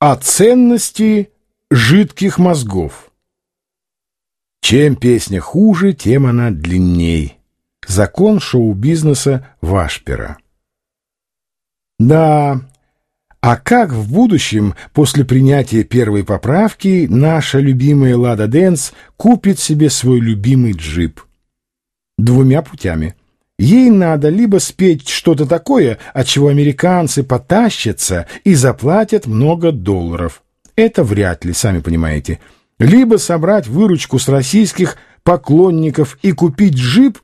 О ценности жидких мозгов. Чем песня хуже, тем она длинней. Закон шоу-бизнеса Вашпера. Да, а как в будущем, после принятия первой поправки, наша любимая Лада Дэнс купит себе свой любимый джип? Двумя путями. Ей надо либо спеть что-то такое, от чего американцы потащатся и заплатят много долларов. Это вряд ли, сами понимаете. Либо собрать выручку с российских поклонников и купить джип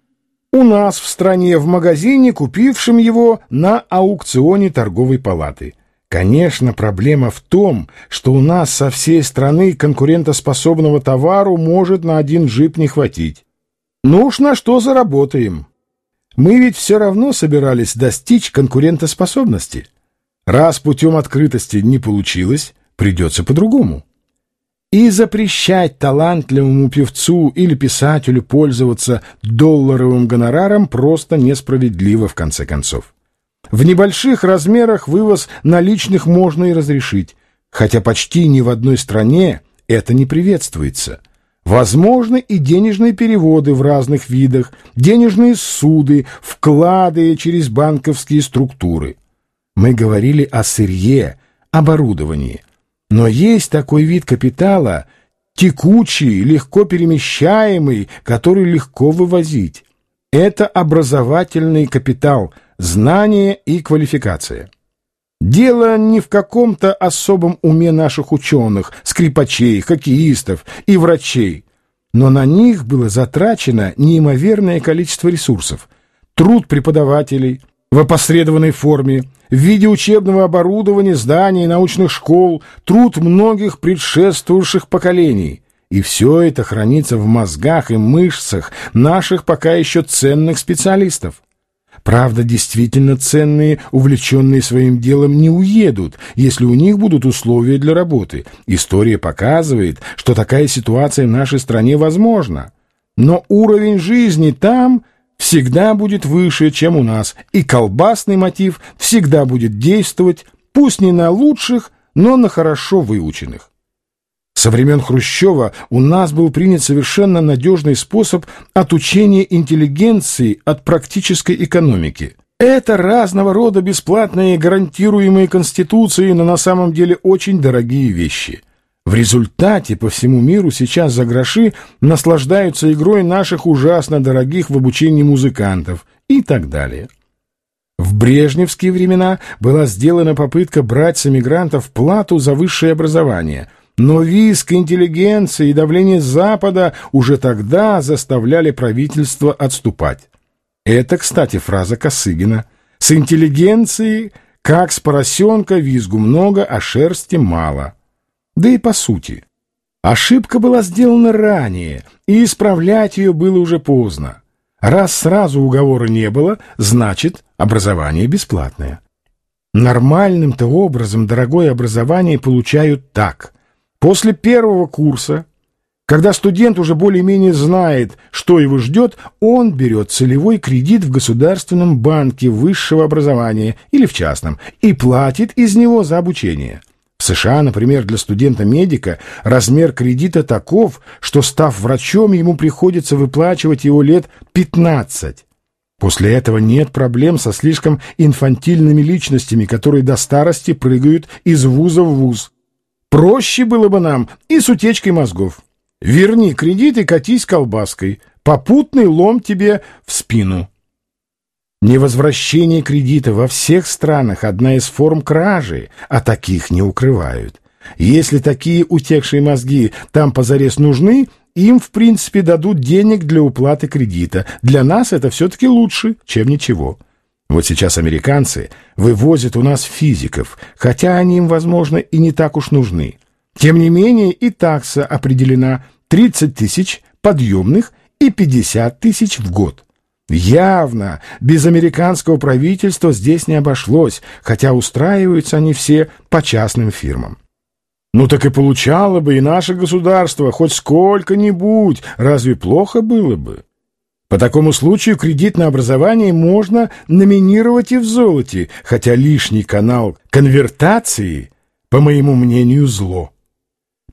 у нас в стране в магазине, купившем его на аукционе торговой палаты. Конечно, проблема в том, что у нас со всей страны конкурентоспособного товару может на один джип не хватить. Ну уж на что заработаем. Мы ведь все равно собирались достичь конкурентоспособности. Раз путем открытости не получилось, придется по-другому. И запрещать талантливому певцу или писателю пользоваться долларовым гонораром просто несправедливо в конце концов. В небольших размерах вывоз наличных можно и разрешить, хотя почти ни в одной стране это не приветствуется – Возможны и денежные переводы в разных видах, денежные суды, вклады через банковские структуры. Мы говорили о сырье, оборудовании. Но есть такой вид капитала, текучий, легко перемещаемый, который легко вывозить. Это образовательный капитал, знание и квалификация. Дело не в каком-то особом уме наших ученых, скрипачей, хоккеистов и врачей, но на них было затрачено неимоверное количество ресурсов. Труд преподавателей в опосредованной форме, в виде учебного оборудования, зданий, научных школ, труд многих предшествующих поколений. И все это хранится в мозгах и мышцах наших пока еще ценных специалистов. Правда, действительно ценные, увлеченные своим делом, не уедут, если у них будут условия для работы. История показывает, что такая ситуация в нашей стране возможна. Но уровень жизни там всегда будет выше, чем у нас, и колбасный мотив всегда будет действовать, пусть не на лучших, но на хорошо выученных. Со времен Хрущева у нас был принят совершенно надежный способ отучения интеллигенции от практической экономики. Это разного рода бесплатные, гарантируемые Конституцией, но на самом деле очень дорогие вещи. В результате по всему миру сейчас за гроши наслаждаются игрой наших ужасно дорогих в обучении музыкантов и так далее. В брежневские времена была сделана попытка брать с эмигрантов плату за высшее образование – но виск интеллигенции и давление Запада уже тогда заставляли правительство отступать. Это, кстати, фраза Косыгина. С интеллигенцией, как с поросенка, визгу много, а шерсти мало. Да и по сути. Ошибка была сделана ранее, и исправлять ее было уже поздно. Раз сразу уговора не было, значит, образование бесплатное. Нормальным-то образом дорогое образование получают так. После первого курса, когда студент уже более-менее знает, что его ждет, он берет целевой кредит в государственном банке высшего образования или в частном и платит из него за обучение. В США, например, для студента-медика размер кредита таков, что, став врачом, ему приходится выплачивать его лет 15. После этого нет проблем со слишком инфантильными личностями, которые до старости прыгают из вуза в вуз. Проще было бы нам и с утечкой мозгов. Верни кредит и катись колбаской. Попутный лом тебе в спину. Невозвращение кредита во всех странах – одна из форм кражи, а таких не укрывают. Если такие утекшие мозги там позарез нужны, им, в принципе, дадут денег для уплаты кредита. Для нас это все-таки лучше, чем ничего. Вот сейчас американцы вывозят у нас физиков, хотя они им, возможно, и не так уж нужны. Тем не менее, и такса определена 30 тысяч подъемных и 50 тысяч в год. Явно без американского правительства здесь не обошлось, хотя устраиваются они все по частным фирмам. Ну так и получало бы и наше государство хоть сколько-нибудь, разве плохо было бы? По такому случаю кредит на образование можно номинировать и в золоте, хотя лишний канал конвертации по моему мнению, зло.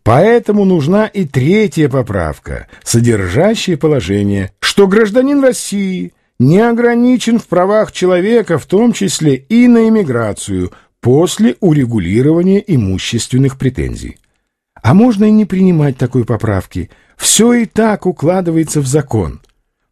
Поэтому нужна и третья поправка, содержащая положение, что гражданин России не ограничен в правах человека, в том числе и на иммиграцию, после урегулирования имущественных претензий. А можно и не принимать такой поправки. Все и так укладывается в закон.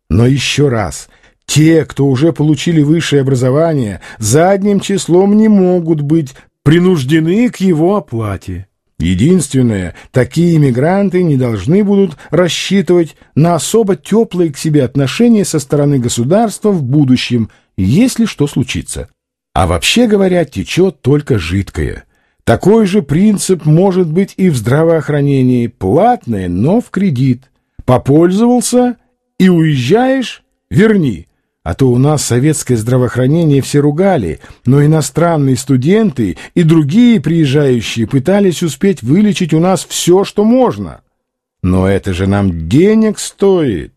Но еще раз, те, кто уже получили высшее образование, задним числом не могут быть принуждены к его оплате. Единственное, такие иммигранты не должны будут рассчитывать на особо теплые к себе отношения со стороны государства в будущем, если что случится. А вообще говоря, течет только жидкое. Такой же принцип может быть и в здравоохранении. Платное, но в кредит. Попользовался и уезжаешь – верни. А то у нас советское здравоохранение все ругали, но иностранные студенты и другие приезжающие пытались успеть вылечить у нас все, что можно. Но это же нам денег стоит.